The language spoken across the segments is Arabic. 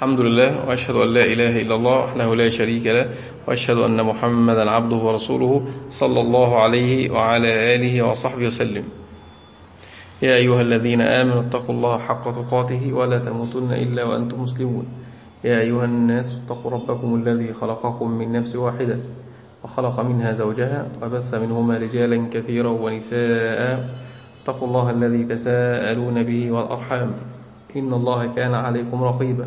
الحمد لله وأشهد أن لا إله إلا الله وحده لا شريك له وأشهد أن محمدا عبده ورسوله صلى الله عليه وعلى آله وصحبه وسلم. يا أيها الذين آمنوا اتقوا الله حق تقاته ولا تموتن إلا وأنتم مسلمون. يا أيها الناس اتقوا ربكم الذي خلقكم من نفس واحدة وخلق منها زوجها وبث منهما رجالا كثيرا ونساء. اتقوا الله الذي تساءلون به والأرحام. إن الله كان عليكم رقيبا.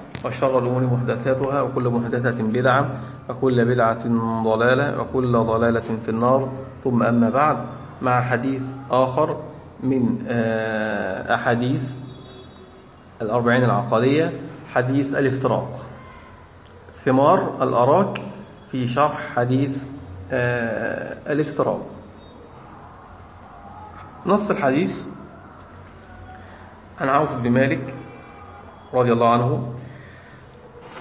وشر الأمور محدثاتها وكل محدثة بدعة وكل بدعة ضلالة وكل ضلالة في النار. ثم أما بعد مع حديث آخر من أحاديث الأربعين العقدية حديث الافتراق. ثمار الأراك في شرح حديث الافتراق. نص الحديث عن عوف بن مالك رضي الله عنه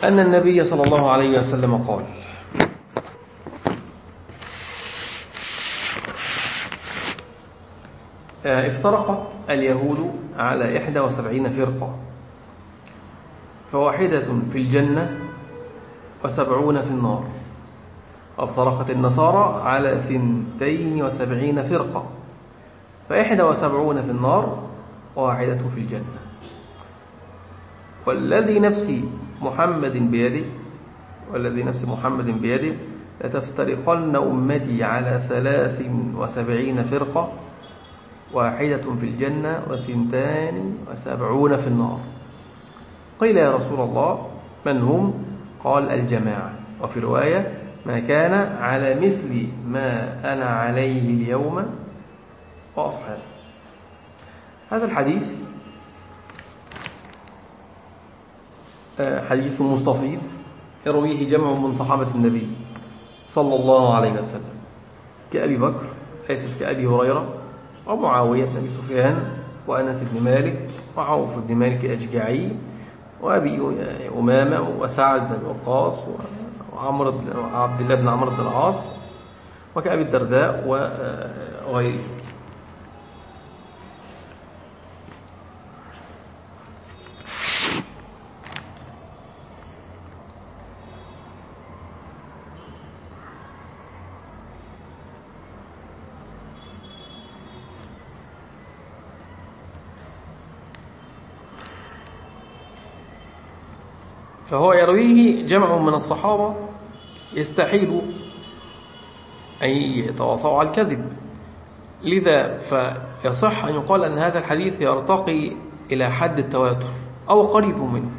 أن النبي صلى الله عليه وسلم قال افترقت اليهود على إحدى وسبعين فرقة فواحدة في الجنة وسبعون في النار وافترقت النصارى على ثنتين وسبعين فرقة فإحدى وسبعون في النار واحدة في الجنة. والذي نفسي محمد بيده والذي نفس محمد بيده لتفترقن أمتي على ثلاث وسبعين فرقة واحدة في الجنة وثنتان وسبعون في النار. قيل يا رسول الله من هم؟ قال الجماعة. وفي رواية ما كان على مثل ما أنا عليه اليوم. وأصحابي هذا الحديث حديث مستفيض يرويه جمع من صحابة النبي صلى الله عليه وسلم كأبي بكر آسف كأبي هريرة ومعاوية بن سفيان وأنس بن مالك وعوف بن مالك الأشجعي وأبي أمامة وسعد بن وقاص وعمر وعبد الله بن عمرو بن العاص وكأبي الدرداء وغيره. فهو يرويه جمع من الصحابة يستحيل أن يتواطؤوا على الكذب. لذا فيصح أن يقال أن هذا الحديث يرتقي إلى حد التواتر أو قريب منه.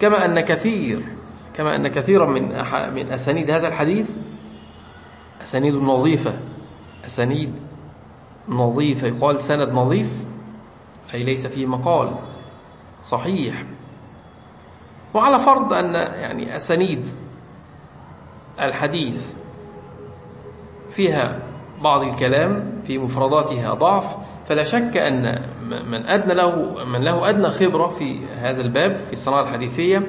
كما أن كثير كما أن كثيرا من من أسانيد هذا الحديث أسانيد نظيفة أسانيد نظيفة يقال سند نظيف أي ليس فيه مقال صحيح. وعلى فرض أن يعني أسانيد الحديث فيها بعض الكلام في مفرداتها ضعف فلا شك أن من أدنى له من له أدنى خبرة في هذا الباب في الصناعة الحديثية.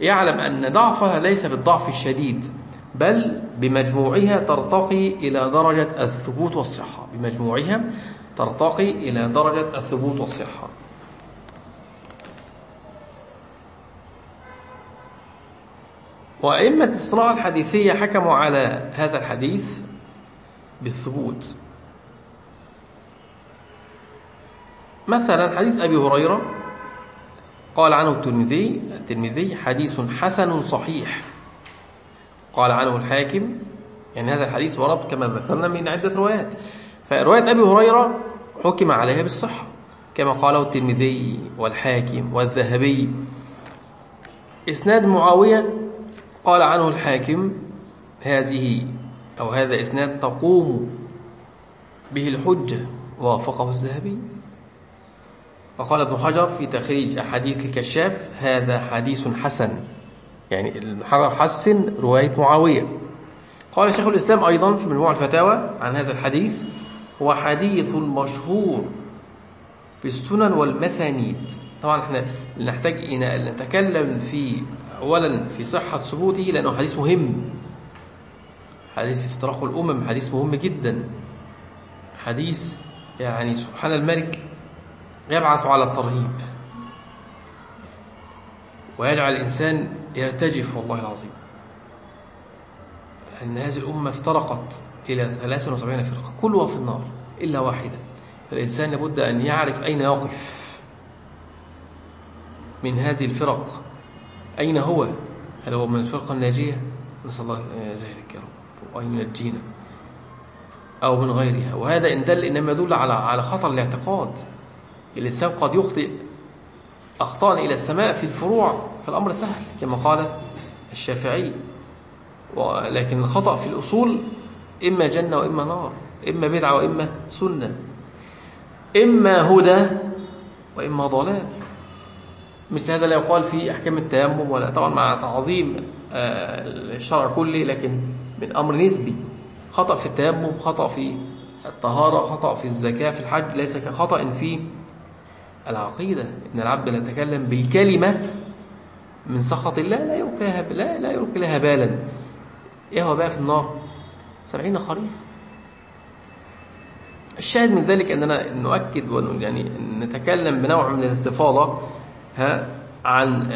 يعلم أن ضعفها ليس بالضعف الشديد بل بمجموعها ترتقي إلى درجة الثبوت والصحة. بمجموعها ترتقي إلى درجة الثبوت والصحة. وأئمة الصناعة الحديثية حكموا على هذا الحديث بالثبوت. مثلا حديث أبي هريرة قال عنه الترمذي الترمذي حديث حسن صحيح. قال عنه الحاكم يعني هذا الحديث ورد كما ذكرنا من عدة روايات. فرواية أبي هريرة حكم عليها بالصحة كما قاله الترمذي والحاكم والذهبي. إسناد معاوية قال عنه الحاكم هذه أو هذا إسناد تقوم به الحجة وافقه الذهبي. وقال ابن حجر في تخريج أحاديث الكشاف هذا حديث حسن. يعني ابن حجر حسن رواية معاوية. قال شيخ الإسلام أيضا في مجموع الفتاوى عن هذا الحديث هو حديث مشهور في السنن والمسانيد. طبعا إحنا نحتاج إلى أن نتكلم في أولا في صحة ثبوته لأنه حديث مهم. حديث افتراق الأمم حديث مهم جدا. حديث يعني سبحان الملك يبعث على الترهيب. ويجعل الإنسان يرتجف والله العظيم. أن هذه الأمة افترقت إلى 73 فرقة كلها في النار إلا واحدة. فالإنسان لابد أن يعرف أين يقف من هذه الفرق. أين هو؟ هل هو من الفرقة الناجية؟ نسأل الله ذلك يا رب. وأن ينجينا. أو من غيرها. وهذا إن دل إنما يدل على على خطر الاعتقاد. الإنسان قد يخطئ أخطاء إلى السماء في الفروع. فالأمر سهل كما قال الشافعي. ولكن الخطأ في الأصول إما جنة وإما نار إما بدعة وإما سنة. إما هدى وإما ضلال. مثل هذا لا يقال في أحكام التيمم ولا طبعا مع تعظيم الشرع كله لكن من أمر نسبي. خطأ في التيمم خطأ في الطهارة خطأ في الزكاة في الحج ليس كخطأ في العقيدة. إن العبد لا يتكلم بالكلمة من سخط الله لا يلقيها لا لا يلقي لها بالا. إيه هو بقى في النار؟ سبعين خريف. الشاهد من ذلك أننا نؤكد يعني نتكلم بنوع من الاستفاضة ها عن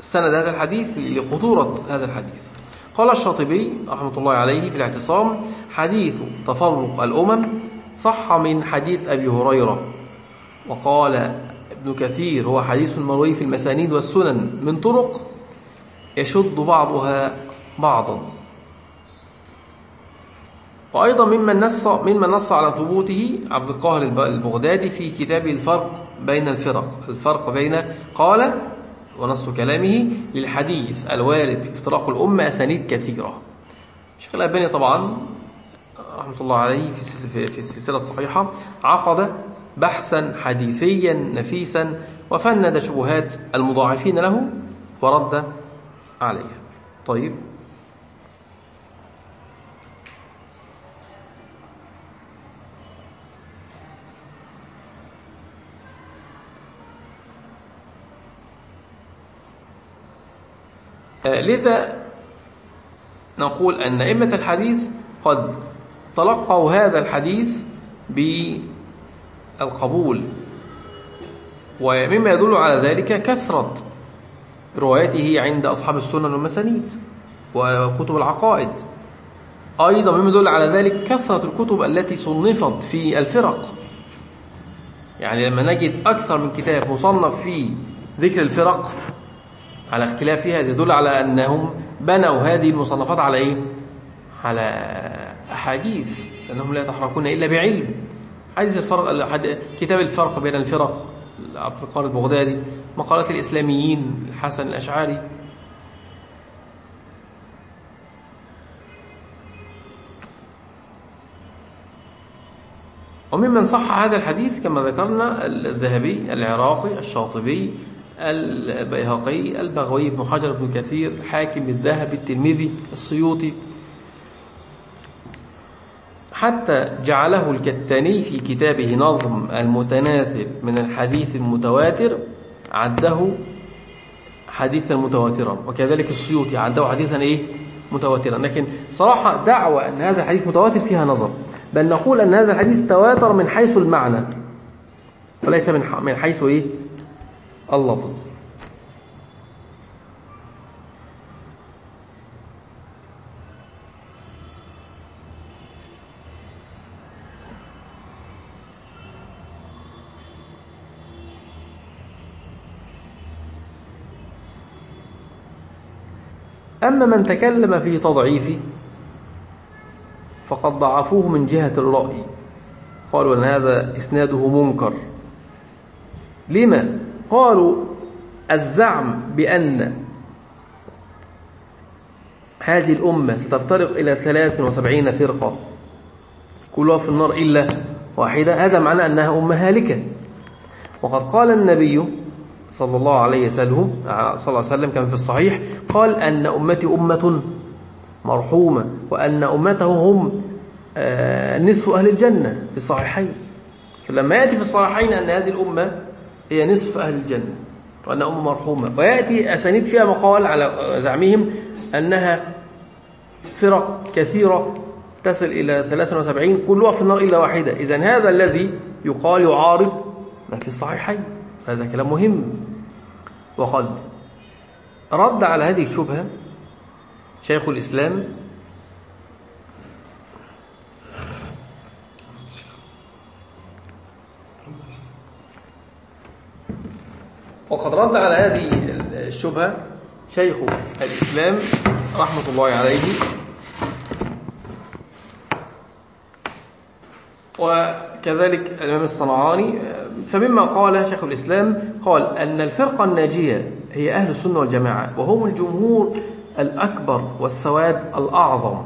سند هذا الحديث لخطورة هذا الحديث. قال الشاطبي رحمة الله عليه في الاعتصام حديث تفرق الأمم صح من حديث أبي هريرة. وقال ابن كثير هو حديث مروي في المسانيد والسنن من طرق يشد بعضها بعضا. وأيضا ممن نص ممن نص على ثبوته عبد القاهر البغدادي في كتابه الفرق بين الفرق. الفرق بين قال ونص كلامه للحديث الوارد في افتراق الأمة أسانيد كثيرة. الشيخ الألباني طبعا رحمة الله عليه في السلسلة الصحيحة عقد بحثا حديثيا نفيسا وفند شبهات المضاعفين له ورد عليها طيب لذا نقول أن أئمة الحديث قد تلقوا هذا الحديث بالقبول ومما يدل على ذلك كثرة روايته عند أصحاب السنن والمسانيد وكتب العقائد. أيضا مما يدل على ذلك كثرة الكتب التي صنفت في الفرق. يعني لما نجد أكثر من كتاب مصنف في ذكر الفرق على اختلافها يدل على أنهم بنوا هذه المصنفات على إيه؟ على أحاديث لأنهم لا يتحركون إلا بعلم حديث الفرق كتاب الفرق بين الفرق عبد القادر البغدادي مقالات الإسلاميين الحسن الأشعري وممن صح هذا الحديث كما ذكرنا الذهبي العراقي الشاطبي البيهقي البغوي بن حجر بن كثير الحاكم الذهبي الترمذي السيوطي. حتى جعله الكتاني في كتابه نظم المتناثر من الحديث المتواتر عده حديثا متواترا. وكذلك السيوطي عده حديثا إيه؟ متواترا. لكن صراحة دعوة أن هذا الحديث متواتر فيها نظر. بل نقول أن هذا الحديث تواتر من حيث المعنى. وليس من من حيث إيه؟ اللفظ أما من تكلم في تضعيفه فقد ضعفوه من جهة الرأي. قالوا أن هذا إسناده منكر. لما؟ قالوا الزعم بأن هذه الأمة ستفترق إلى 73 فرقة. كلها في النار إلا واحدة. هذا معنى أنها أمة هالكة. وقد قال النبي صلى الله عليه وسلم صلى الله عليه وسلم كان في الصحيح قال أن أمتي أمة مرحومة وأن أمته هم آه، نصف أهل الجنة في الصحيحين. فلما يأتي في الصحيحين أن هذه الأمة هي نصف أهل الجنة وأن أمة مرحومة. ويأتي أسانيد فيها مقال على زعمهم أنها فرق كثيرة تصل إلى 73 كلها في النار إلا واحدة. إذا هذا الذي يقال يعارض ما في الصحيحين. هذا كلام مهم. وقد رد على هذه الشبهة شيخ الإسلام وقد رد على هذه الشبهة شيخ الإسلام رحمة الله عليه. وكذلك الإمام الصنعاني فمما قال شيخ الإسلام قال أن الفرقة الناجية هي أهل السنة والجماعة وهم الجمهور الأكبر والسواد الأعظم.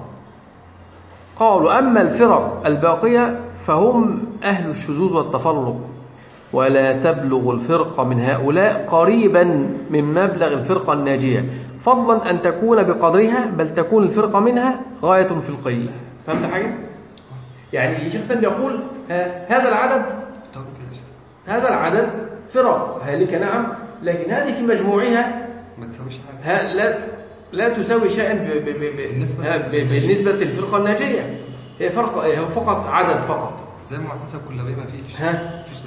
قالوا أما الفرق الباقية فهم أهل الشذوذ والتفرق. ولا تبلغ الفرقة من هؤلاء قريبا من مبلغ الفرقة الناجية. فضلا أن تكون بقدرها بل تكون الفرقة منها غاية في القلة. فهمت حاجة؟ يعني الشيخ سام يقول هذا العدد هذا العدد فرق. هالك نعم لكن هذه في مجموعها ما تساويش حاجة. لا لا تساوي شيئا بالنسبة للفرقة الناجية. هي فرق هو فقط عدد فقط. زي المعتصم كل بيه ما فيش. ها؟ فيش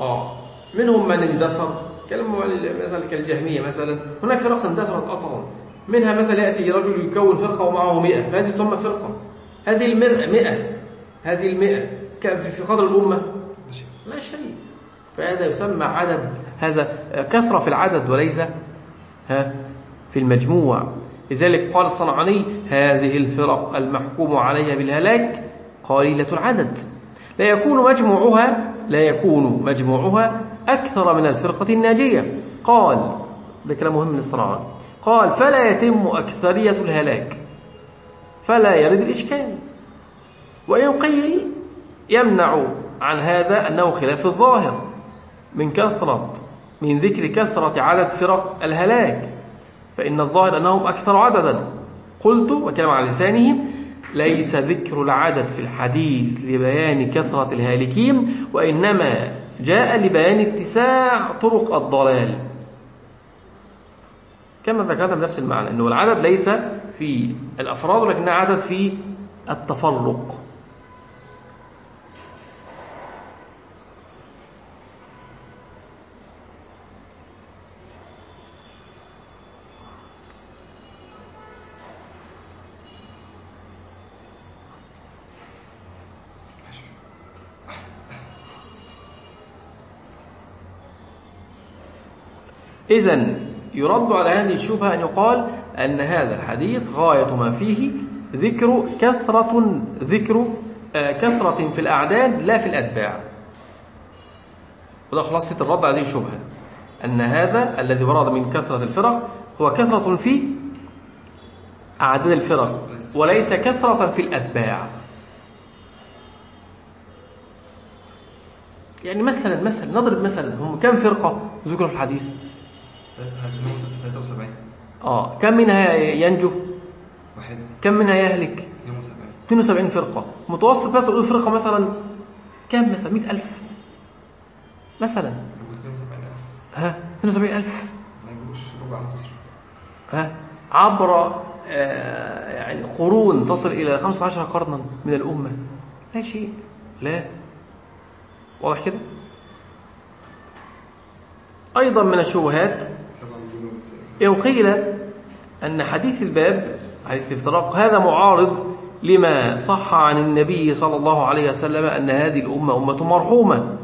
آه. منهم من اندثر كلام مثلا كالجهمية مثلا هناك فرق اندثرت أصلا. منها مثلا يأتي رجل يكون فرقة ومعه 100 فهذه تسمى فرقة. هذه المئة 100 هذه المئة. في قدر الأمة. لا شيء. فهذا يسمى عدد. هذا كثرة في العدد وليس ها في المجموع. لذلك قال الصنعاني هذه الفرق المحكوم عليها بالهلاك قليلة العدد. لا يكون مجموعها لا يكون مجموعها أكثر من الفرقة الناجية. قال ده كلام مهم للصنعاني قال فلا يتم أكثرية الهلاك. فلا يرد الإشكال. وإن قيل يمنع عن هذا أنه خلاف الظاهر. من كثرة من ذكر كثرة عدد فرق الهلاك. فإن الظاهر أنهم أكثر عددا. قلت وكلام على لسانه ليس ذكر العدد في الحديث لبيان كثرة الهالكين وإنما جاء لبيان اتساع طرق الضلال. كما ذكرنا بنفس المعنى أنه العدد ليس في الأفراد ولكن عدد في التفرق. إذا يرد على هذه الشبهة أن يقال أن هذا الحديث غاية ما فيه ذكر كثرة ذكر آه، كثرة في الأعداد لا في الأتباع. وده خلاصة الرد على هذه الشبهة أن هذا الذي ورد من كثرة الفرق هو كثرة في أعداد الفرق وليس كثرة في الأتباع. يعني مثلا مثلا نضرب مثلا هم كم فرقة ذكروا في الحديث؟ 73 آه. كم منها ينجو؟ واحد. كم منها يهلك 72 72 فرقة. متوسط بس أقول فرقة مثلا كم مثلا؟ 100000 مثلا. 72000 ها؟ 72000 ما يجيبوش ربع مصر. ها؟ عبر آه، يعني قرون تصل إلى 15 قرنا من الأمة. لا شيء لا. واضح كده؟ أيضا من الشبهات إن قيل أن حديث الباب حديث الافتراق هذا معارض لما صح عن النبي صلى الله عليه وسلم أن هذه الأمة أمة مرحومة.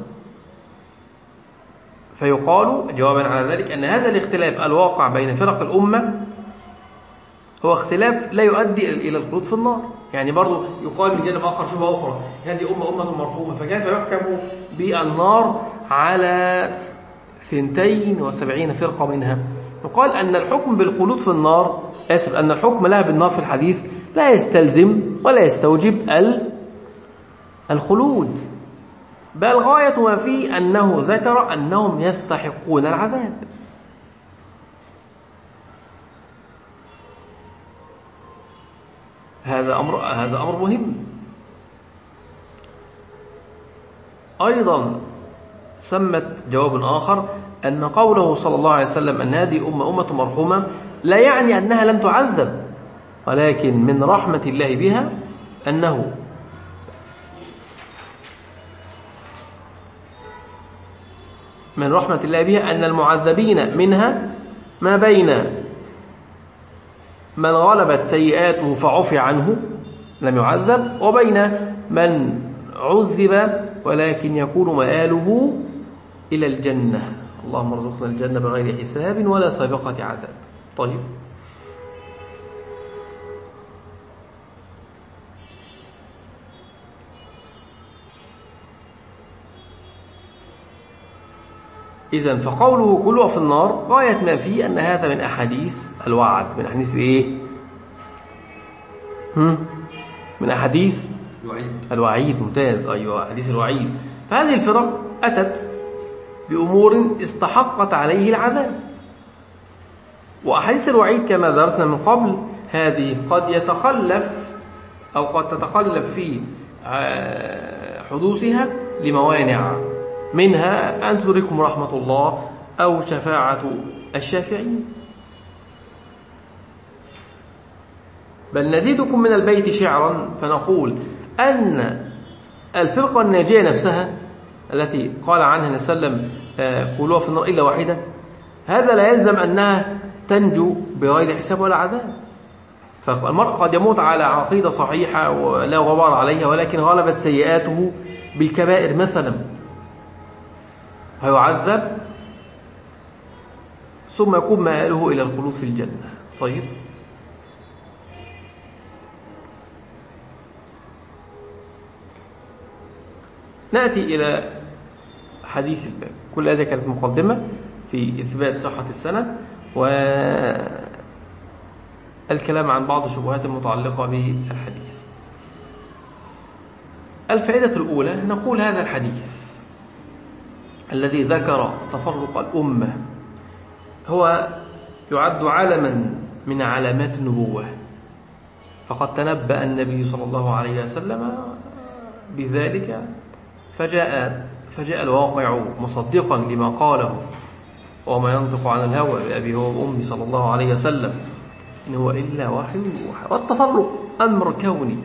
فيقال جوابا على ذلك أن هذا الاختلاف الواقع بين فرق الأمة هو اختلاف لا يؤدي إلى الخلود في النار. يعني برضو يقال من جانب آخر شبهة أخرى هذه أمة أمة مرحومة فكيف يحكم بالنار على ثنتين وسبعين فرقة منها. يقال أن الحكم بالخلود في النار آسف أن الحكم لها بالنار في الحديث لا يستلزم ولا يستوجب الخلود. بل غاية ما فيه أنه ذكر أنهم يستحقون العذاب. هذا أمر هذا أمر مهم. أيضا سمت جواب آخر أن قوله صلى الله عليه وسلم أن هذه أمة أمة مرحومة لا يعني أنها لن تعذب ولكن من رحمة الله بها أنه من رحمة الله بها أن المعذبين منها ما بين من غلبت سيئاته فعفي عنه لم يعذب وبين من عذب ولكن يكون مآله إلى الجنة. اللهم ارزقنا الجنة بغير حساب ولا سابقة عذاب. طيب. إذا فقوله كلها في النار غاية ما فيه أن هذا من أحاديث الوعد. من أحاديث إيه؟ هم؟ من أحاديث الوعيد. الوعيد. ممتاز. أيوة. حديث الوعيد. فهذه الفرق أتت بأمور استحقت عليه العذاب. وأحاديث الوعيد كما درسنا من قبل هذه قد يتخلف أو قد تتخلف في آه، حدوثها لموانع منها أن تدركم رحمة الله أو شفاعة الشافعين. بل نزيدكم من البيت شعرا فنقول أن الفرقة الناجية نفسها التي قال عنها وسلم آه، قولوها في النار إلا واحدة. هذا لا يلزم أنها تنجو بغير حساب ولا عذاب. فالمرء قد يموت على عقيدة صحيحة ولا غبار عليها ولكن غلبت سيئاته بالكبائر مثلا. فيعذب ثم يكون مآله إلى الخلود في الجنة. طيب. نأتي إلى حديث الباب كل هذه كانت مقدمة في إثبات صحة السند والكلام عن بعض الشبهات المتعلقة بالحديث. الفائدة الأولى نقول هذا الحديث الذي ذكر تفرق الأمة هو يعد علما من علامات النبوة. فقد تنبأ النبي صلى الله عليه وسلم بذلك فجاء فجاء الواقع مصدقا لما قاله وما ينطق عن الهوى بأبي هو وأمي صلى الله عليه وسلم إن هو إلا وحي يوحى والتفرق أمر كوني.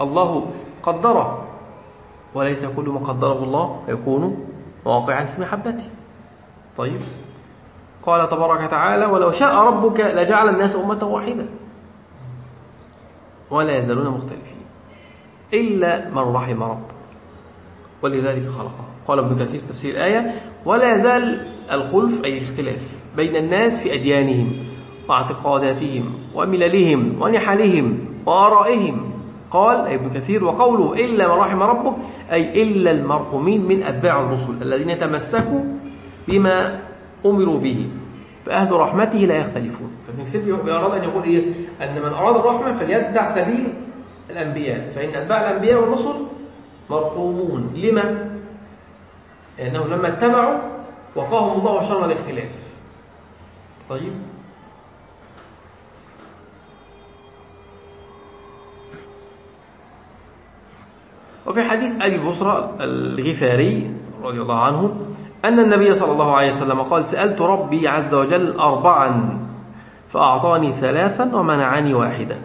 الله قدره وليس كل ما قدره الله يكون واقعا في محبته. طيب. قال تبارك وتعالى ولو شاء ربك لجعل الناس أمة واحدة ولا يزالون مختلفين. إلا من رحم ربك ولذلك خلقه. قال ابن كثير تفسير الآية ولا يزال الخلف أي الاختلاف بين الناس في أديانهم واعتقاداتهم ومللهم ونحلهم وآرائهم. قال أي ابن كثير وقوله إلا من رحم ربك أي إلا المرحومين من أتباع الرسل الذين تمسكوا بما أمروا به. فأهل رحمته لا يختلفون. فابن كثير أراد أن يقول إيه؟ أن من أراد الرحمة فليتبع سبيل الأنبياء فإن أتباع الأنبياء والرسل مرحومون لما؟ لأنهم لما اتبعوا وقاهم الله شر الاختلاف. طيب. وفي حديث أبي بصرى الغفاري رضي الله عنه أن النبي صلى الله عليه وسلم قال سألت ربي عز وجل أربعا فأعطاني ثلاثا ومنعني واحدا.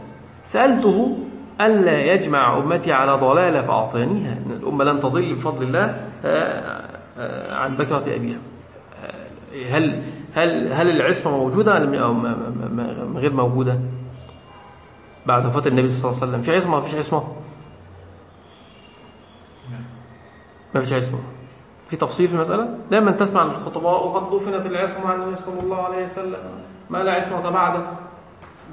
سألته ألا يجمع أمتي على ضلالة فأعطانيها إن الأمة لن تضل بفضل الله آه، آه، عن بكرة أبيها. آه، هل هل هل العصمة موجودة؟ أو غير موجودة. بعد وفاة النبي صلى الله عليه وسلم. في عصمة ما فيش عصمة؟ ما فيش عصمة. في تفصيل في المسألة؟ دائما تسمع الخطباء وقد دفنت العصمة عن النبي صلى الله عليه وسلم. ما لا عصمة بعد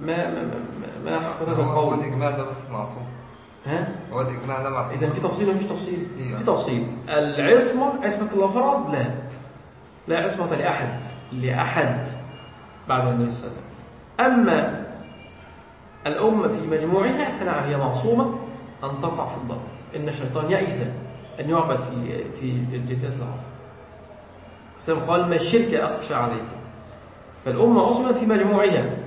ما ما ما, ما حقيقة هذا هو القول. الإجماع ده بس معصوم. ها؟ هو الإجماع ده معصوم. إذا في تفصيل ولا مفيش تفصيل؟ إيه. في تفصيل. العصمة عصمة الأفراد لا. لا عصمة لأحد. لأحد. بعد النبي صلى الله عليه وسلم أما الأمة في مجموعها فنعم هي معصومة. أن تقع في الضرر إن الشيطان يئس أن يعبد في في الجزيرة العرب. وسلم قال ما الشرك أخشى عليه فالأمة أصلا في مجموعها.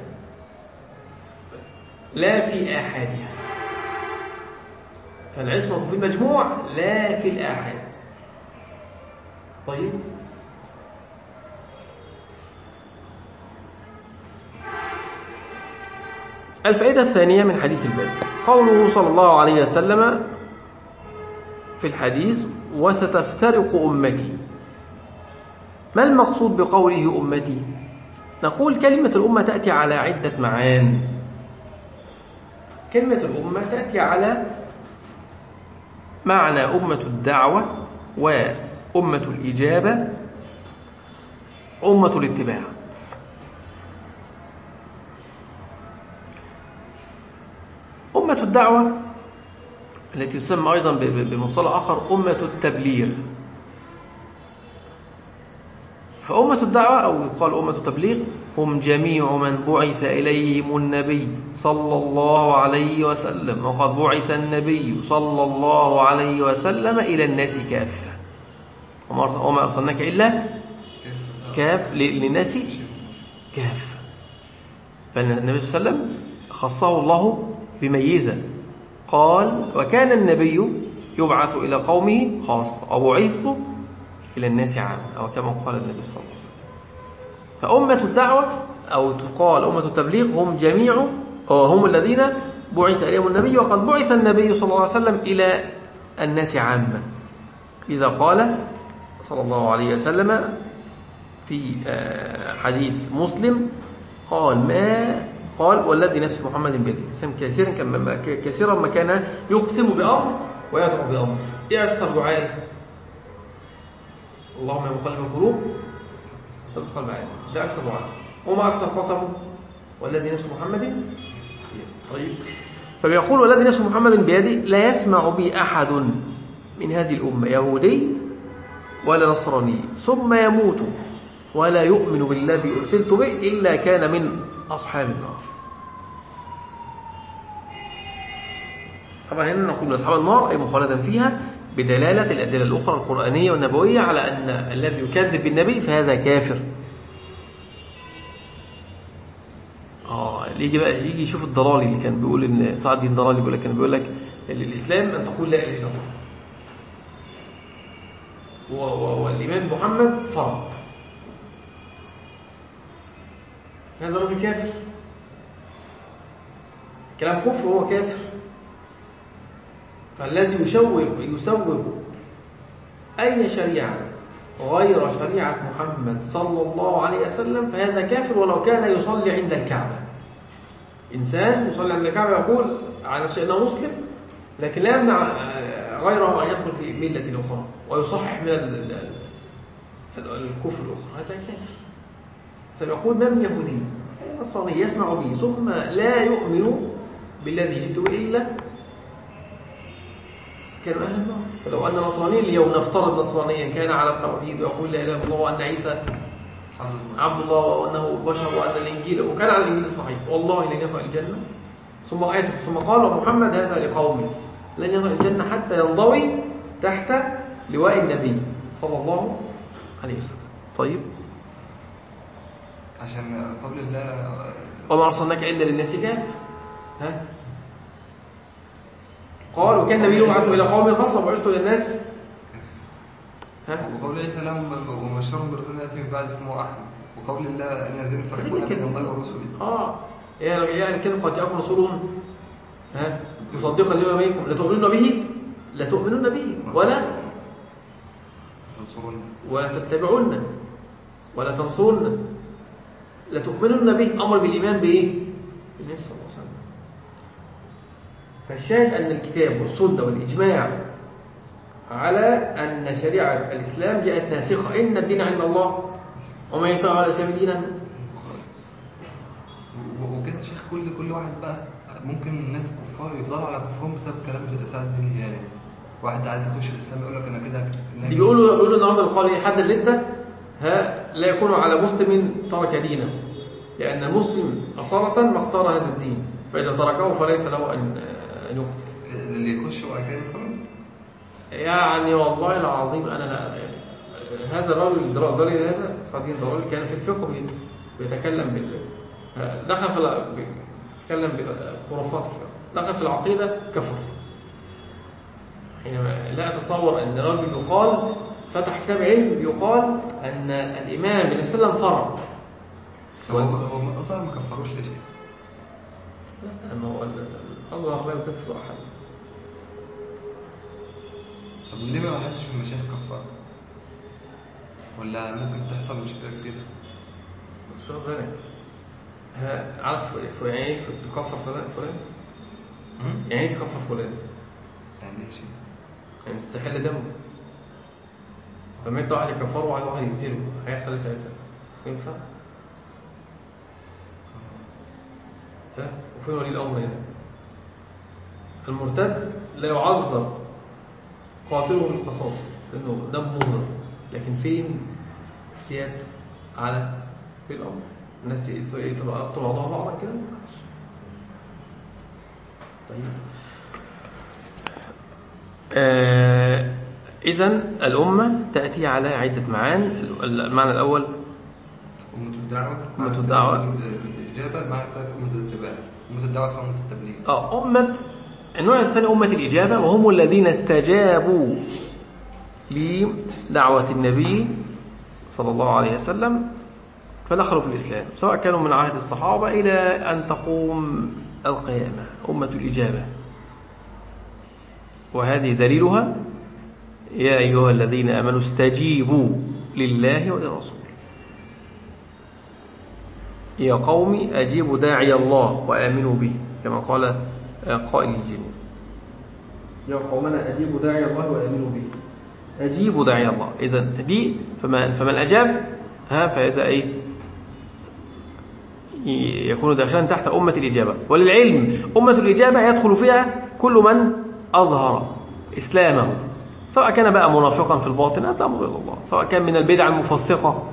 لا في آحادها فالعصمة في المجموع لا في الآحاد. طيب. الفائدة الثانية من حديث الباب. قوله صلى الله عليه وسلم في الحديث وستفترق أمتي. ما المقصود بقوله أمتي؟ نقول كلمة الأمة تأتي على عدة معان. كلمة الأمة تأتي على معنى أمة الدعوة وأمة الإجابة أمة الاتباع. أمة الدعوة التي تسمى أيضا بمصطلح آخر أمة التبليغ. فأمة الدعوة أو يقال أمة التبليغ هم جميع من بعث إليهم النبي صلى الله عليه وسلم وقد بعث النبي صلى الله عليه وسلم إلى الناس كافة وما أرسلناك إلا كاف للناس كافة فالنبي صلى الله عليه وسلم خصه الله بميزة. قال وكان النبي يبعث إلى قومه خاصة وبعث إلى الناس عام أو كما قال النبي صلى الله عليه وسلم. فأمة الدعوة أو تقال أمة التبليغ هم جميع هم الذين بعث إليهم النبي وقد بعث النبي صلى الله عليه وسلم إلى الناس عامة. إذا قال صلى الله عليه وسلم في آه، حديث مسلم قال ما قال والذي نفس محمد بيده. كثيرا كثيرا ما كان يقسم بأمر ويدعو بأمر. إيه أكثر دعائه اللهم يا مقلب القلوب. ثبت بعيد ده أكثر دعاء. وما أكثر قسمه؟ والذي نفس محمد طيب. فبيقول والذي نفس محمد بيده لا يسمع بي أحد من هذه الأمة يهودي ولا نصراني. ثم يموت ولا يؤمن بالذي أرسلت به إلا كان من أصحاب النار. طبعا هنا نقول أصحاب النار أي مخالدا فيها بدلالة الأدلة الأخرى القرآنية والنبوية على أن الذي يكذب بالنبي فهذا كافر. آه يجي بقى يجي يشوف الضلالي اللي كان بيقول إن سعد الدين ضلالي بيقول لك كان بيقول لك الإسلام أن تقول لا إله إلا الله. والإمام محمد فرض. هذا رجل كافر. كلام كفر هو كافر. فالذي يشوه يسوغ أي شريعة؟ غير شريعة محمد صلى الله عليه وسلم فهذا كافر ولو كان يصلي عند الكعبة. إنسان يصلي عند الكعبة يقول على نفسه أنه مسلم لكن لا يمنع غيره أن يدخل في ملة أخرى ويصحح من الكفر الأخرى. هذا كافر. سيقول من يهودي؟ نصراني يسمع به ثم لا يؤمن بالذي جئت إلا كانوا أهل النار فلو أن نصرانيا اليوم نفترض نصرانيا كان على التوحيد ويقول لا إله إلا الله وأن عيسى عبد الله. وأنه بشر وأن الإنجيل وكان على الإنجيل الصحيح. والله لن يدخل الجنة. ثم آسف ثم قال محمد هذا لقومه لن يدخل الجنة حتى ينضوي تحت لواء النبي صلى الله عليه وسلم. طيب. عشان قبل الله وما أرسلناك إلا للناس كافة ها؟ قال وكان النبي يبعث إلى قوم خاصة وبعثت للناس. ها؟ وقول ليس لهم وبشرهم برسول يأتي من بعد اسمه أحمد. وقول الله أن الذين فرقون بين الله ورسله آه. يعني كده قد جاءكم رسول ها؟ مصدقا لما بينكم. لتؤمنون به؟ لا تؤمنون به. ولا ولا تتبعون. ولا تنصرون. لتؤمنن به. أمر بالإيمان بإيه؟ بالنبي صلى الله عليه وسلم. فالشاهد أن الكتاب والسنة والإجماع على أن شريعة الإسلام جاءت ناسخة. إن الدين عند الله وما ينطق على الإسلام دينا وكده شيخ كل كل واحد بقى ممكن الناس كفار يفضلوا على كفرهم بسبب كلام سعد الدين الهلالي. واحد عايز يخش الإسلام يقول لك أنا كده دي بيقولوا بيقولوا النهارده بيقال إيه؟ حد اللي أنت ها لا يكون على مسلم ترك دينه. لأن المسلم أصالة ما اختار هذا الدين. فإذا تركه فليس له أن ان يقتل اللي يخش وبعد كده يدخل يعني والله العظيم أنا لا يعني هذا الرجل ضرير هذا صديق ضرير كان في الفقه بي- بيتكلم بال دخل في بيتكلم بخرافات الفقه. دخل في العقيدة كفر. حينما لا أتصور أن رجل يقال فتح كتاب علم يقال أن الإمام بن سلم فرق هو هو الازهر ما كفروش ليه؟ لا ما هو الأزهر لا يكفر أحد طب ليه ما حدش من المشايخ كفر ولا ممكن تحصل مشكلة كبيرة بس خد بالك ها، عارف يعني إيه تكفر فلان فلان؟ يعني إيه تكفر فلان يعني إيه شيء يعني تستحل دمه لما يطلع واحد يكفره وواحد واحد يقتله هيحصل إيه ساعتها؟ ينفع؟ ها؟ وفين ولي الأمر هنا؟ المرتد لا يعذر قاتله بالقصاص لأنه دم مهدر لكن فين افتيات على ولي الامر؟ الناس ي- تبقى يقتل بعضها بعضا كده. طيب. آه إذا الأمة تأتي على عدة معان. ال- المعنى الأول أمة الدعوة. أمة الدعوة. الإجابة. المعنى الثالث أمة الاتباع. أمة الدعوة اسمها أمة التبليغ. آه أمة النوع الثاني أمة الإجابة وهم الذين استجابوا لدعوة النبي صلى الله عليه وسلم فدخلوا في الإسلام سواء كانوا من عهد الصحابة إلى أن تقوم القيامة أمة الإجابة. وهذه دليلها يا أيها الذين آمنوا استجيبوا لله وللرسول يا قوم أجيبوا داعي الله وآمنوا به كما قال قائل الجن. يا قومنا أجيبوا داعي الله وآمنوا به. أجيبوا داعي الله. إذا دي فمن, فمن أجاب ها فإذا إيه؟ يكون داخلا تحت أمة الإجابة. وللعلم أمة الإجابة يدخل فيها كل من أظهر إسلامه. سواء كان بقى منافقا في الباطن هذا أمر الله. سواء كان من البدع المفسقة.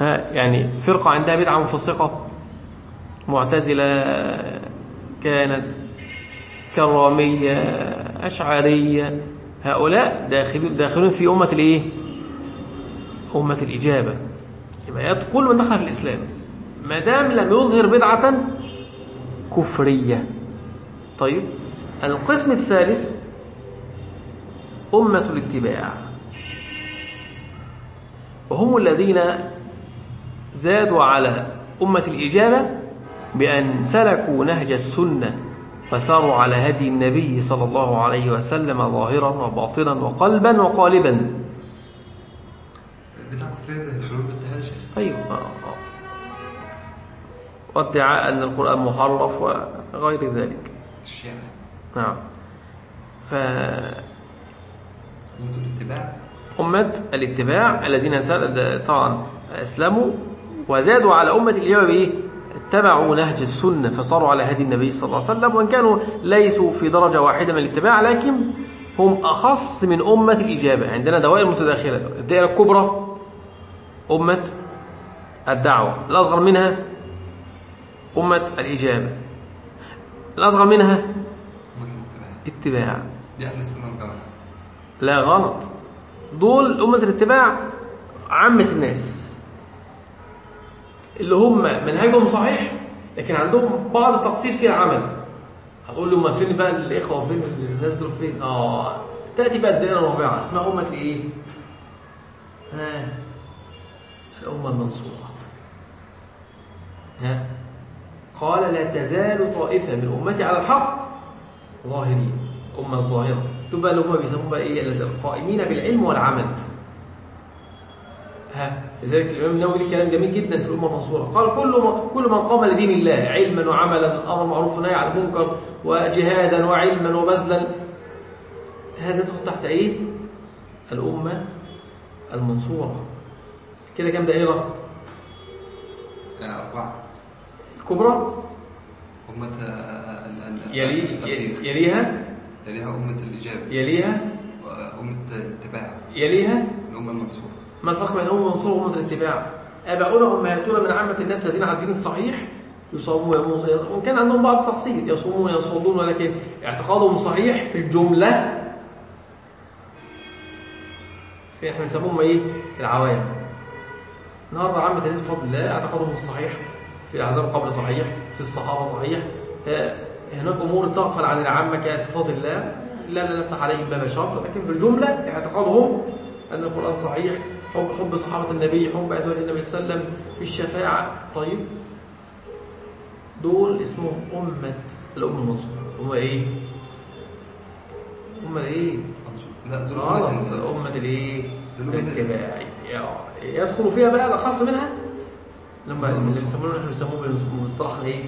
ها يعني فرقة عندها بدعة مفسقة. معتزلة كانت كرامية أشعرية هؤلاء داخلون داخلون في أمة الإيه؟ أمة الإجابة. يبقى كل من دخل في الإسلام. ما دام لم يظهر بدعة كفرية. طيب القسم الثالث أمة الاتباع. وهم الذين زادوا على أمة الإجابة بأن سلكوا نهج السنة وساروا على هدي النبي صلى الله عليه وسلم ظاهرا وباطنا وقلبا وقالبا. كفرية زي الحلول شيخ. أيوة. وادعاء أن القرآن محرف وغير ذلك. الشيعة نعم. ف أمة الاتباع. أمة الاتباع الذين طبعا أسلموا وزادوا على أمة الإجابة بإيه؟ اتبعوا نهج السنة فصاروا على هدي النبي صلى الله عليه وسلم وإن كانوا ليسوا في درجة واحدة من الاتباع لكن هم أخص من أمة الإجابة. عندنا دوائر متداخلة. الدائرة الكبرى أمة الدعوة. الأصغر منها أمة الإجابة. الأصغر منها اتباع. لا غلط. دول أمة الاتباع عامة الناس. اللي هم منهجهم صحيح لكن عندهم بعض التقصير في العمل. هتقول لي ما فين بقى الإخوة؟ وفين الناس دول؟ فين؟ آه تأتي بقى الدائرة الرابعة. اسمها أمة الإيه؟ ها الأمة المنصورة. ها قال لا تزال طائفة من أمتي على الحق ظاهرين. أمة الظاهرة. تبقى اللي هم بيسموها إيه؟ القائمين بالعلم والعمل. ها. لذلك الإمام النووي ليه كلام جميل جدا في الأمة المنصورة. قال كل ما كل من قام لدين الله علما وعملا أمر معروف ونهي عن المنكر وجهادا وعلما وبذلا. هذا تدخل تحت إيه؟ الأمة المنصورة. كده كام دائرة؟ أربعة. الكبرى أمة آه، يليها؟ يليها أمة الإجابة يليها؟ وأمة الاتباع. يليها؟ الأمة المنصورة. ما الفرق بين الأمة المنصورة وأمة الاتباع؟ آباؤنا وأمهاتنا من عامة الناس الذين على الدين الصحيح يصومون وإن كان عندهم بعض التقصير يصومون ويصومون ولكن اعتقادهم صحيح في الجملة إحنا بنسموهم إيه؟ العوام. النهارده عامة الناس بفضل الله اعتقادهم الصحيح في عذاب القبر صحيح في الصحابة صحيح. هناك أمور تغفل عن العامة كصفات الله لا لا نفتح عليهم باب شر لكن في الجملة اعتقادهم أن القرآن صحيح. حب حب صحابة النبي حب ازواج النبي صلى الله عليه وسلم في الشفاعة طيب دول اسمهم أمة الأم المنصورة هم إيه؟ أمة إيه؟ لا دول غلط أمة الإيه؟ دول أمة الاتباع يدخلوا فيها بقى الأخص منها لما اللي بيسموه إحنا بنسموه بالمصطلح إيه؟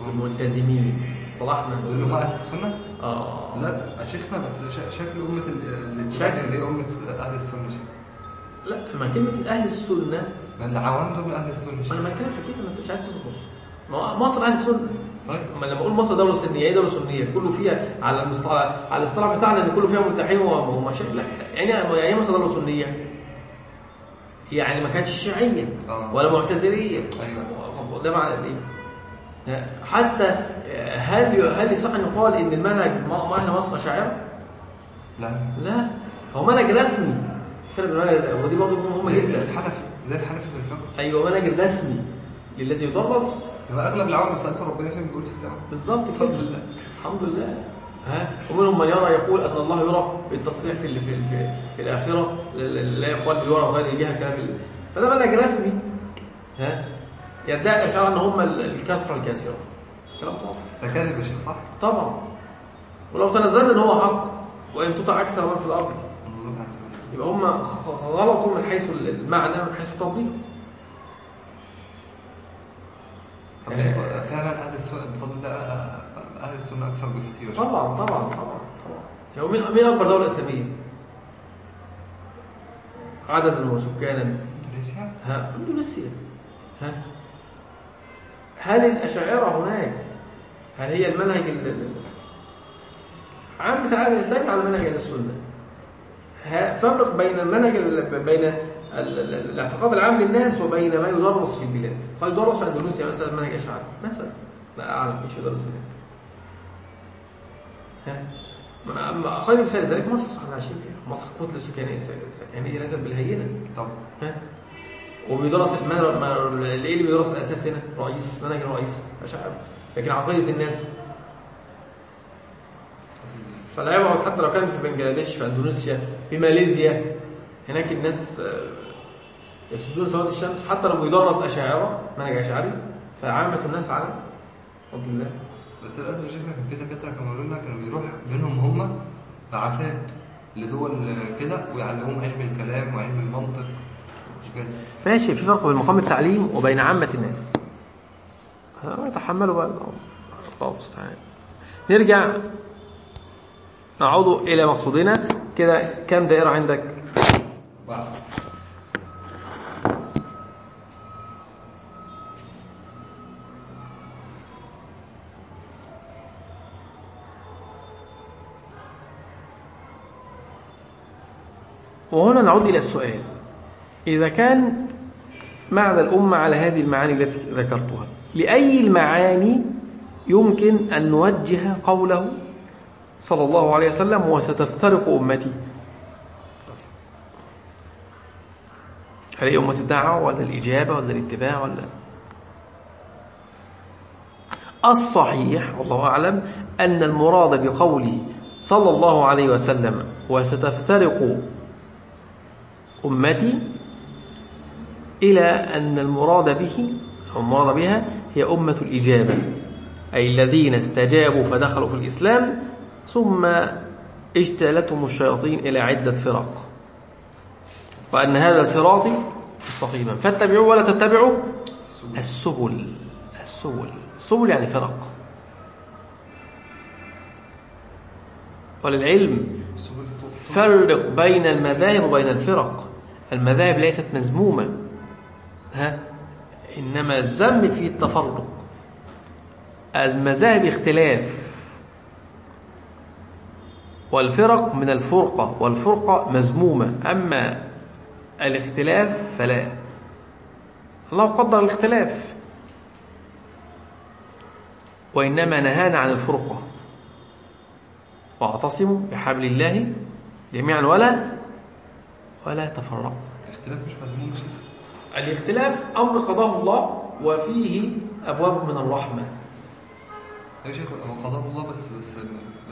الملتزمين اصطلحنا دول اللي هم أهل السنة؟ آه لا شيخنا بس شكل أمة ال- الاتباع شكل. اللي هي أمة أهل السنة شيخ. لا ما كلمة أهل السنة. ما العوام دول من أهل السنة شيخ. أنا ما بتكلم في كده ما أنت مش عايز تصبر ما مصر أهل السنة. طيب. أما لما أقول مصر دولة سنية إيه دولة سنية. كله فيها على المصطلح على الاصطلاح بتاعنا إن كله فيها ملتحين ومشاكل لا يعني يعني إيه مصر دولة سنية. يعني ما كانتش شيعية آه. ولا معتزلية. أيوة. ده معنى إيه؟ حتى هل هل يصح أن يقال إن المنهج ما ما أهل مصر اشاعره لا. لا. هو منهج رسمي. فرق بين المنهج- ودي برضه مهمة جدا. الحنفي. زي الحنفي في الفقه. أيوه منهج رسمي للذي يدرس. لما أغلب العوام سألت ربنا فين بيقول في السماء بالظبط كده. الحمد لله. الحمد لله. ها؟ ومنهم من يرى يقول أن الله يرى بالتصريح في في في, في الآخرة. لا- يقال باليرى غير الجهه كلام فده منهج رسمي. ها؟ يدعي الاشاعره أن هم ال- الكثره الكاسره كلام واضح. ده يا شيخ صح؟ طبعا. ولو تنزلنا إن هو حق وإن تطع أكثر من في الأرض. يبقى هم غلطوا من حيث المعنى من حيث التطبيق شيخ، فعلا أهل السنة بفضل الله أهل السنة أكثر بكثير. طبعا طبعا طبعا طبعا. هو مين مين أكبر دولة إسلامية؟ عددا وسكانا إندونيسيا؟ ها إندونيسيا. ها. هل الأشاعرة هناك هل هي المنهج ال- ال- عامة العالم الاسلامي على منهج أهل السنة؟ فرق بين المنهج ال- بين ال- ال- الاعتقاد العام للناس وبين ما يدرس في البلاد. قد يدرس في أندونيسيا مثلا منهج اشعري مثلا. لا اعلم إيش يدرس هناك. ها؟ ما- ما- خير مثال ذلك مصر. إحنا عايشين فيها مصر كتله سكانيه سكانيه ليست بالهينة؟ طب. ها؟ وبيدرس ما- إيه اللي بيدرس الأساس هنا؟ رئيس منهج الرئيس. اشعري لكن عقيدة الناس فلا يبعد حتى لو كان في بنجلاديش في أندونيسيا في ماليزيا هناك الناس آه، يسجدون سواد الشمس حتى لو بيدرس أشاعرة منهج أشعري فعامة الناس على فضل الله. بس للأسف يا شيخنا كان في دكاترة لنا كانوا بيروح بينهم هم بعثات لدول كده ويعلموهم علم الكلام وعلم المنطق. مش كده؟ ماشي في فرق بين مقام التعليم وبين عامة الناس. يتحملوا بقى. الله المستعان نرجع نعود إلى مقصودنا. كده كم دائرة عندك؟ وهنا نعود إلى السؤال. إذا كان معنى الأمة على هذه المعاني التي ذكرتها لأي المعاني يمكن أن نوجه قوله صلى الله عليه وسلم وستفترق أمتي. هل هي أمة الدعوة ولا الإجابة ولا الاتباع ولا؟ الصحيح والله أعلم أن المراد بقوله صلى الله عليه وسلم وستفترق أمتي إلى أن المراد به أو المراد بها هي أمة الإجابة أي الذين استجابوا فدخلوا في الإسلام ثم اجتالتهم الشياطين إلى عدة فرق. وأن هذا صراطي مستقيما. فاتبعوا ولا تتبعوا السبل. السبل. السبل يعني فرق. وللعلم فرق بين المذاهب وبين الفرق. المذاهب ليست مذمومة. ها؟ إنما الذم في التفرق. المذاهب اختلاف. والفرق من الفرقة والفرقة مذمومة أما الاختلاف فلا. الله قدر الاختلاف. وإنما نهانا عن الفرقة. واعتصموا بحبل الله جميعا ولا ولا يتفرقوا الاختلاف مش مذموم الاختلاف أمر قضاه الله وفيه أبواب من الرحمة. يا شيخ هو قضاه الله بس بس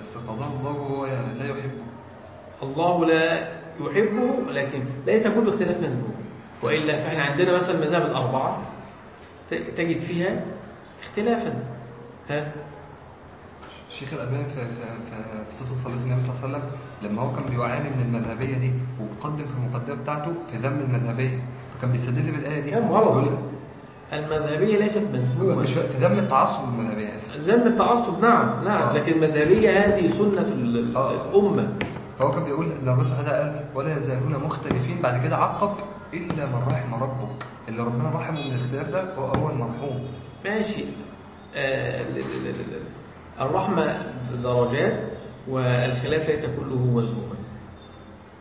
بس قضاه الله وهو لا يحبه. الله لا يحبه لكن ليس كل اختلاف مذموم. وإلا فإحنا عندنا مثلا مذاهب الأربعة تجد فيها اختلافا. ها؟ الشيخ الألباني في في في في صفة صلاة النبي صلى الله عليه وسلم لما هو كان بيعاني من المذهبية دي وقدم في المقدمة بتاعته في ذم المذهبية فكان بيستدل بالآية دي. كلام غلط. المذهبية ليست مذمومة مش في ذم التعصب المذهبية ذم التعصب نعم نعم. آه. لكن المذهبية هذه سنة آه. الأمة. فهو كان بيقول إن الرسول سبحانه قال ولا يزالون مختلفين بعد كده عقب إلا من رحم ربك. اللي ربنا رحمه من الاختلاف ده هو هو المرحوم ماشي. آه، ال- ال- ال- ال- الرحمة درجات والخلاف ليس كله مذموما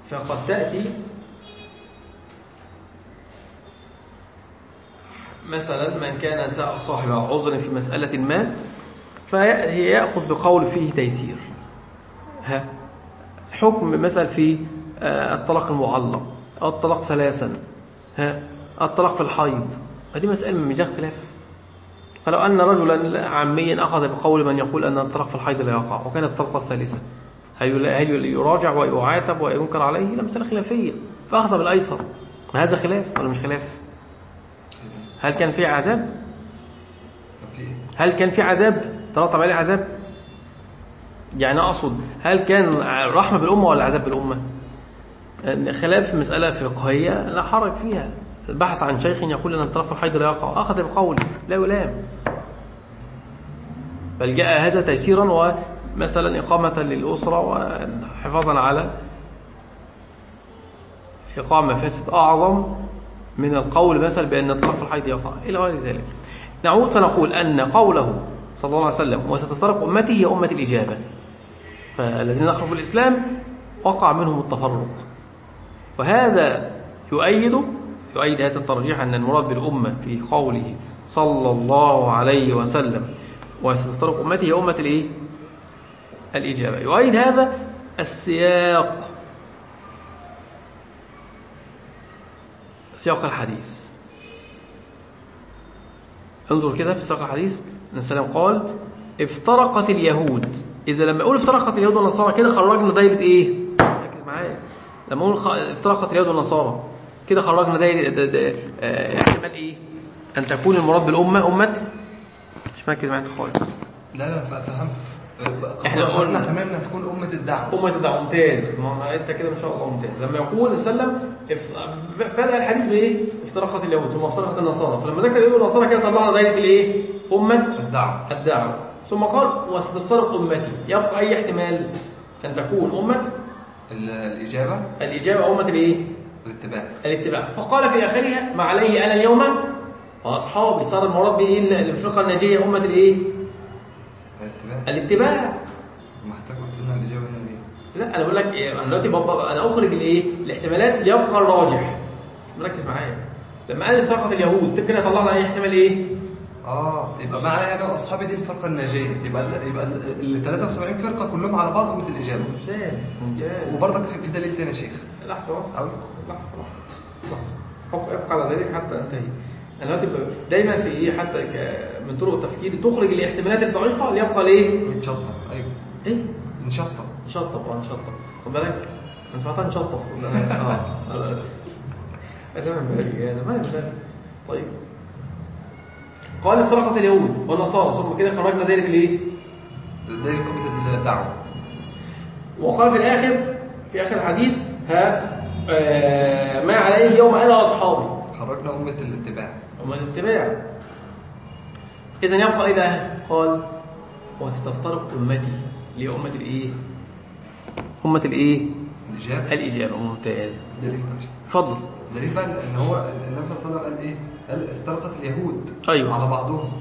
فقد تأتي مثلا من كان صاحب عذر في مسألة ما فيأخذ بقول فيه تيسير. ها؟ حكم مثلا في آه، الطلاق المعلق أو الطلاق ثلاثا ها؟ الطلاق في الحيض. هذه مسألة من مجال اختلاف. فلو أن رجلا عاميا أخذ بقول من يقول أن الطلاق في الحيض لا يقع وكانت الطلقة الثالثة هل هل يراجع ويعاتب وينكر عليه؟ لا مسألة خلافية. فأخذ بالأيسر. هذا خلاف ولا مش خلاف؟ هل كان في عذاب؟ هل كان في عذاب؟ ترتب عليه عذاب؟ يعني أقصد هل كان رحمة بالأمة ولا عذاب بالأمة؟ خلاف مسألة فقهية لا حرج فيها البحث عن شيخ يقول أن الطلاق في الحيض لا يقع أخذ بقول لا يلام بل جاء هذا تيسيرا ومثلا إقامة للأسرة وحفاظا على إقامة مفاسد أعظم من القول مثلا بأن الطلاق في الحيض يقع إلى غير ذلك. نعود فنقول أن قوله صلى الله عليه وسلم وستفترق أمتي هي أمة الإجابة فالذين في الإسلام وقع منهم التفرق. وهذا يؤيد يؤيد هذا الترجيح أن المراد بالأمة في قوله صلى الله عليه وسلم وستفترق أمتي هي أمة الإيه؟ الإجابة يؤيد هذا السياق سياق الحديث. انظر كده في سياق الحديث. ان السلام قال افترقت اليهود. إذا لما يقول افترقت اليهود والنصارى كده خرجنا دايره إيه؟ ركز معايا. لما أقول خ... افترقت اليهود والنصارى كده خرجنا دايره د... د... آه، احتمال إيه؟ أن تكون المراد بالأمة أمة. مش مركز معايا خالص. لا لا فهمت. إحنا قلنا قلنا- تمام انها تكون أمة الدعوه أمة الدعوة ممتاز. ما أنت كده ما شاء الله ممتاز. لما يقول وسلم بدأ الحديث بإيه؟ افترقت اليهود ثم افترقت النصارى. فلما ذكر اليهود والنصارى كده طلعنا دايرة الإيه؟ أمة الدعوه الدعوة ثم قال وستفترق أمتي. يبقى أي احتمال أن تكون أمة ال- الإجابة؟ الإجابة أمة الإيه؟ الاتباع. الاتباع. فقال في آخرها ما عليه أنا اليوم وأصحابي. صار المراد بإيه؟ الفرقة الناجية أمة الإيه؟ الاتباع. الاتباع. ما حتى قلت لنا الاجابه هنا دي لا أنا بقول لك إيه، أنا دلوقتي أنا أخرج الايه الاحتمالات ليبقى الراجح. مركز معايا. لما قال سقط اليهود كده طلعنا إيه احتمال إيه؟ آه يبقى معنى أنا وأصحابي دي الفرقة الناجية. يبقى يبقى ال ال 73 فرقة كلهم على بعض أمة الإجابة. ممتاز ممتاز. وبرضك في دليل تاني يا شيخ. لحظة بس. لحظة لحظة. ابقى على ذلك حتى أنتهي. أنا دلوقتي ب- دايما في إيه حتى من طرق التفكير تخرج الاحتمالات الضعيفة ليبقى الايه نشطب أيوه. إيه؟ نشطب نشطب آه نشطب خد بالك؟ أنا سمعتها نشطف ولا- آه تمام بالي تمام بالي طيب. قال افترقت اليهود والنصارى ثم كده خرجنا دايره الايه دايره امه الدعوة. وقال في الآخر في آخر الحديث ها آه ما عليه اليوم أنا وأصحابي. خرجنا أمة الاتباع. ومن الاتباع اذا يبقى إيه بقى قال وستفترق أمتي. اللي هي امه الإيه؟ أمة الإيه؟ الإجابة. الإجابة. ممتاز. دليل. اتفضل. دليل بقى إن هو النبي صلى الله عليه وسلم قال إيه؟ قال افترقت اليهود أيوة. على بعضهم.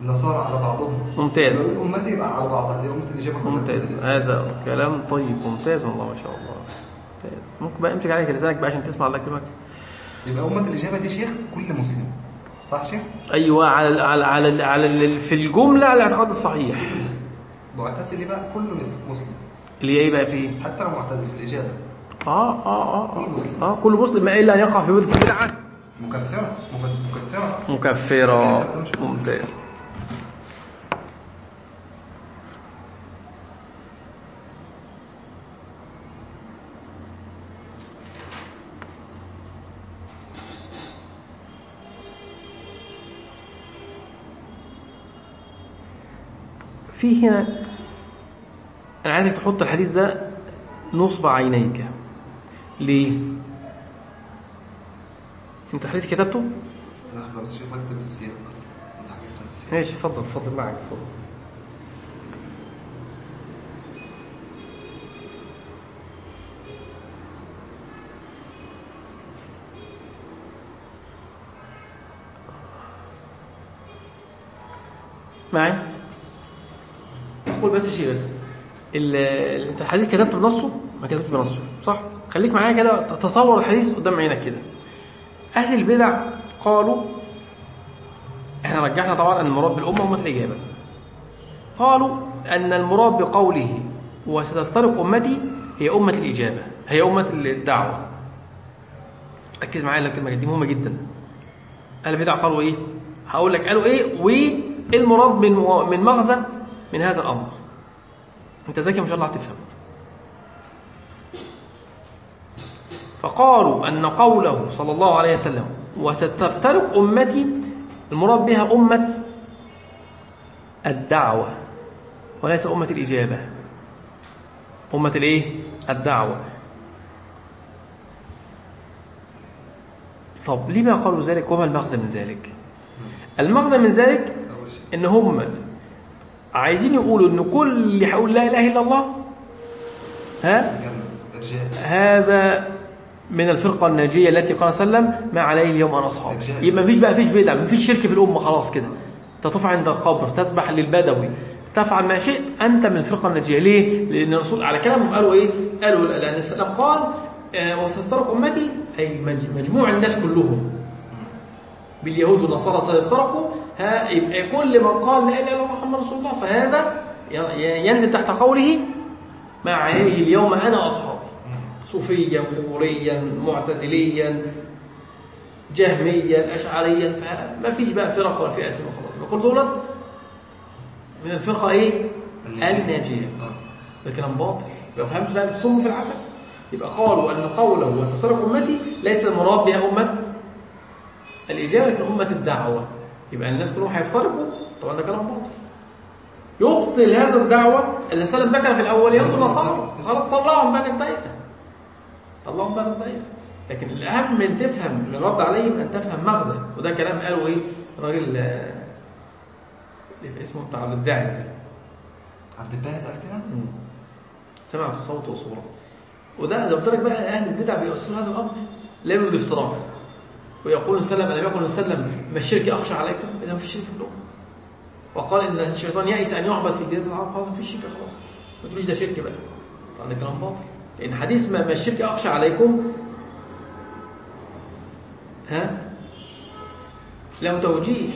النصارى على بعضهم. ممتاز. أمتي يبقى على بعضها دي أمة الإجابة. كلها ممتاز. أمة. هذا كلام طيب. ممتاز والله ما شاء الله. ممتاز. ممكن بقى امسك عليك لسانك بقى عشان تسمع الله يكرمك. يبقى أمة الإجابة دي شيخ كل مسلم. صح شيخ؟ أيوه على على على, على في الجملة على الاعتقاد الصحيح. معتزلي بقى كل مس- مسلم. اللي إيه بقى فيه؟ حتى لو معتزل في الإجابة. آه آه آه آه, آه كل مسلم. ما إلا أن يقع في بدعة؟ مكفرة. مفس- مكفرة. مكفرة. ممتاز. في هنا أنا عايزك تحط الحديث ده نصب عينيك. ليه؟ انت الحديث كتبته؟ لحظة بس شوف بتاعت السياق. ماشي اتفضل اتفضل معك اتفضل. معي قول بس شيء بس. الحديث كتبته بنصه؟ ما كتبتش بنصه. صح. خليك معايا كده تصور الحديث قدام عينك كده. أهل البدع قالوا إحنا رجحنا طبعا أن المراد بالأمة امه الإجابة. قالوا أن المراد بقوله وستفترق أمتي هي أمة الإجابة هي أمة الدعوة. ركز معايا الكلمة دي مهمة جدا. أهل البدع قالوا إيه؟ هقول لك قالوا إيه؟ وإيه المراد من من مغزى؟ من هذا الأمر. أنت ذكي ما شاء الله هتفهم. فقالوا أن قوله صلى الله عليه وسلم وستفترق أمتي؟ المراد بها أمة الدعوة وليس أمة الإجابة. أمة الإيه؟ الدعوة. طب لما قالوا ذلك؟ وما المغزى من ذلك؟ المغزى من ذلك إن هم عايزين يقولوا إن كل اللي هيقول لا إله إلا الله؟ ها؟ هذا من الفرقة الناجية التي قال صلى الله عليه وسلم ما عليه اليوم أنا إرجاء. يبقى مفيش بقى فيش بدع مفيش شرك في الأمة خلاص كده. تطوف عند القبر تسبح للبدوي. تفعل ما شئت أنت من الفرقة الناجية. ليه؟ لأن الرسول على كلامهم قالوا إيه؟ قالوا لأن السلام قال آه، وستفترق أمتي. أي مج- مجموع الناس كلهم. باليهود والنصارى سيفترقوا ها يبقى كل من قال لا إله إلا الله محمد رسول الله فهذا ينزل تحت قوله ما عليه اليوم أنا اصحابي صوفيا قبوريا معتزليا جهميا اشعريا فما فيش بقى فرق ولا في أسماء خلاص كل دول من الفرقة إيه؟ الناجية. ده كلام باطل لو فهمت بقى السم في العسل يبقى قالوا أن قوله وستفترق أمتي ليس المراد بها أمة الإجابة لكن أمة الدعوة. يبقى الناس كلهم هيفترقوا طبعا ده كلام باطل. يبطل هذا الدعوة اللي سلم ذكر في الأول يهود النصارى خلاص طلعهم بقى الدائرة طلعهم بقى الدائرة لكن الأهم من تفهم الرد عليهم أن تفهم مغزى. وده كلام قاله إيه؟ راجل آه، اللي في اسمه بتاع الداعي ده. عبد الباقي قال كده؟ سمع في صوت وصورة. وده لو قلت لك بقى أهل البدع بيؤصلوا هذا الأمر. لا يقولوا الافتراق ويقول سلم ألم يقل سلم ما الشرك أخشى عليكم؟ إذا ما في شرك في الأمة وقال إن الشيطان يئس أن يعبد في جزيرة العرب خلاص ما فيش شرك خلاص. ما تقوليش ده شرك بقى. طبعا ده كلام باطل. لأن حديث ما, ما الشرك أخشى عليكم ها؟ له توجيه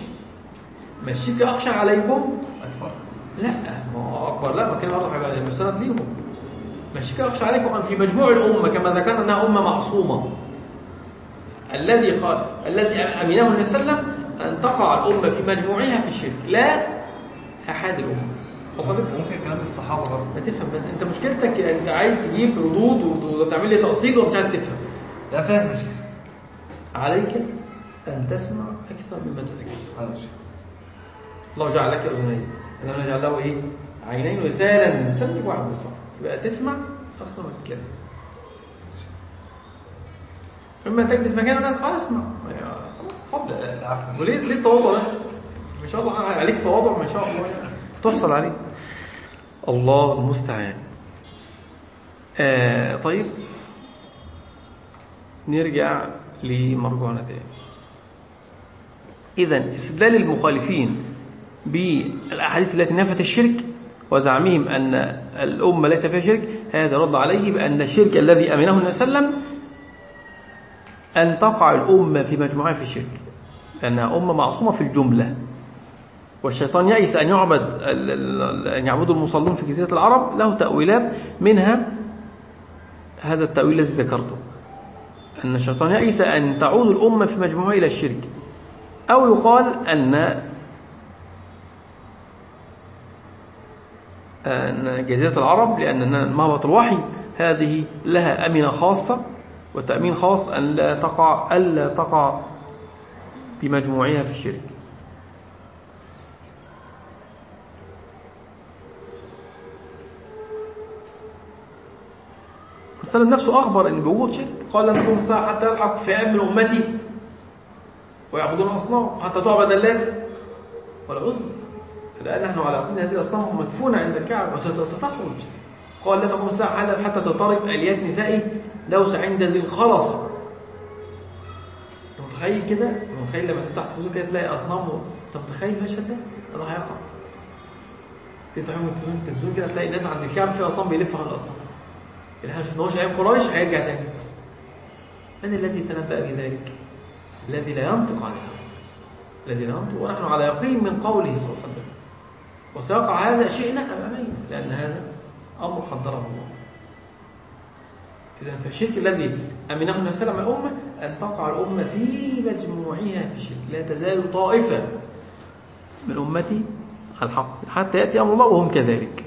ما الشرك أخشى عليكم؟ أكبر. لا ما هو أكبر. لا ما كان برضه هيبقى مستند ليهم. مش كده أخشى عليكم أن في مجموع الأمة كما ذكرنا أنها أمة معصومة. الذي قال الذي أمنه النبي صلى الله عليه وسلم أن تقع الأمة في مجموعها في الشرك لا أحد الأمة. وصلت؟ ممكن كلام الصحابة برضه. ما تفهم بس أنت مشكلتك انت عايز تجيب ردود وتعمل لي تقصير ومش عايز تفهم. لا فاهم يا شيخ عليك أن تسمع أكثر مما الشيء. الله جعل لك أذنين. إنما نجعل له إيه؟ عينين وسالا سلك واحد بالصح يبقى تسمع أكثر ما تتكلم. اما تجلس مكان الناس قال اسمع خلاص اتفضل. وليه ليه التواضع ده؟ ما شاء الله عليك تواضع ما شاء الله. تحصل عليه الله المستعان آه طيب نرجع لمرجوعنا تاني إذا استدلال المخالفين بالأحاديث التي نفت الشرك وزعمهم أن الأمة ليس فيها شرك هذا رد عليه بأن الشرك الذي أمنه النبي صلى الله عليه وسلم أن تقع الأمة في مجموعها في الشرك لأنها أمة معصومة في الجملة. والشيطان يئس أن يعبد أن يعبدوا المصلون في جزيرة العرب له تأويلات منها هذا التأويل الذي ذكرته أن الشيطان يئس أن تعود الأمة في مجموعها إلى الشرك أو يقال أن أن جزيرة العرب لأن مهبط الوحي هذه لها أمنة خاصة وتأمين خاص أن لا تقع ألا تقع بمجموعها في الشرك. وسلم نفسه أخبر أن بوجود شرك. قال لن تقوم الساعة حتى يلحق فئام من أمتي ويعبدون أصنام حتى تعبد اللات والعز الآن نحن على يقين هذه الأصنام مدفونة عند الكعبة وستخرج قال لا تقوم الساعة حتى تضطرب آليات نسائي دوس عند ذي الخلصة أنت متخيل كده؟ أنت متخيل لما تفتح التلفزيون كده تلاقي أصنام أنت متخيل المشهد ده؟ هذا هيقع تفتح التلفزيون كده تلاقي الناس عند الكعبة في أصنام بيلفوا على الأصنام. اللي إحنا شفناهوش أيام قريش هيرجع تاني. من الذي تنبأ بذلك؟ الذي لا ينطق عن الهوى الذي لا ينطق ونحن على يقين من قوله صلى الله عليه وسلم. وسيقع هذا شئنا أمينا؟ لأن هذا أمر قدره الله. إذا فالشرك الذي أمنه النبي صلى الله عليه وسلم الأمة أن تقع الأمة في مجموعها في الشرك لا تزال طائفة من أمتي الحق. حتى يأتي أمر الله وهم كذلك.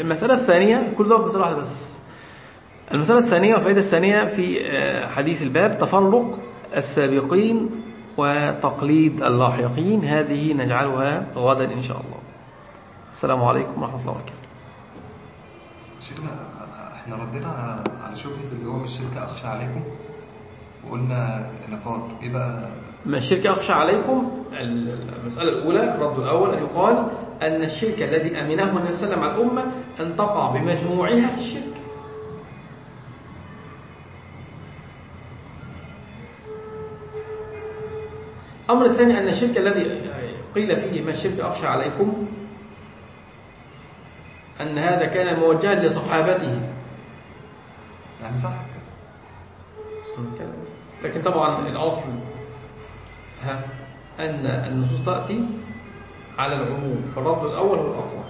المسألة الثانية كل ده واحدة بس. المسألة الثانية والفائدة الثانية في حديث الباب تفرق السابقين وتقليد اللاحقين. هذه نجعلها غدا إن شاء الله. السلام عليكم ورحمة الله وبركاته. شيخنا إحنا ردينا على على شبهة اللي هو مش شركة أخشى عليكم. وقلنا نقاط. إيه بقى؟ ما الشرك أخشى عليكم؟ المسألة الأولى الرد الأول أن يقال أن الشرك الذي أمنه النبي صلى الله عليه وسلم على الأمة أن تقع بمجموعها في الشرك الأمر الثاني أن الشرك الذي قيل فيه ما الشرك أخشى عليكم أن هذا كان موجها لصحابته. يعني صح. لكن طبعا الأصل ها أن النصوص تأتي على العموم فالرد الأول هو الأقوى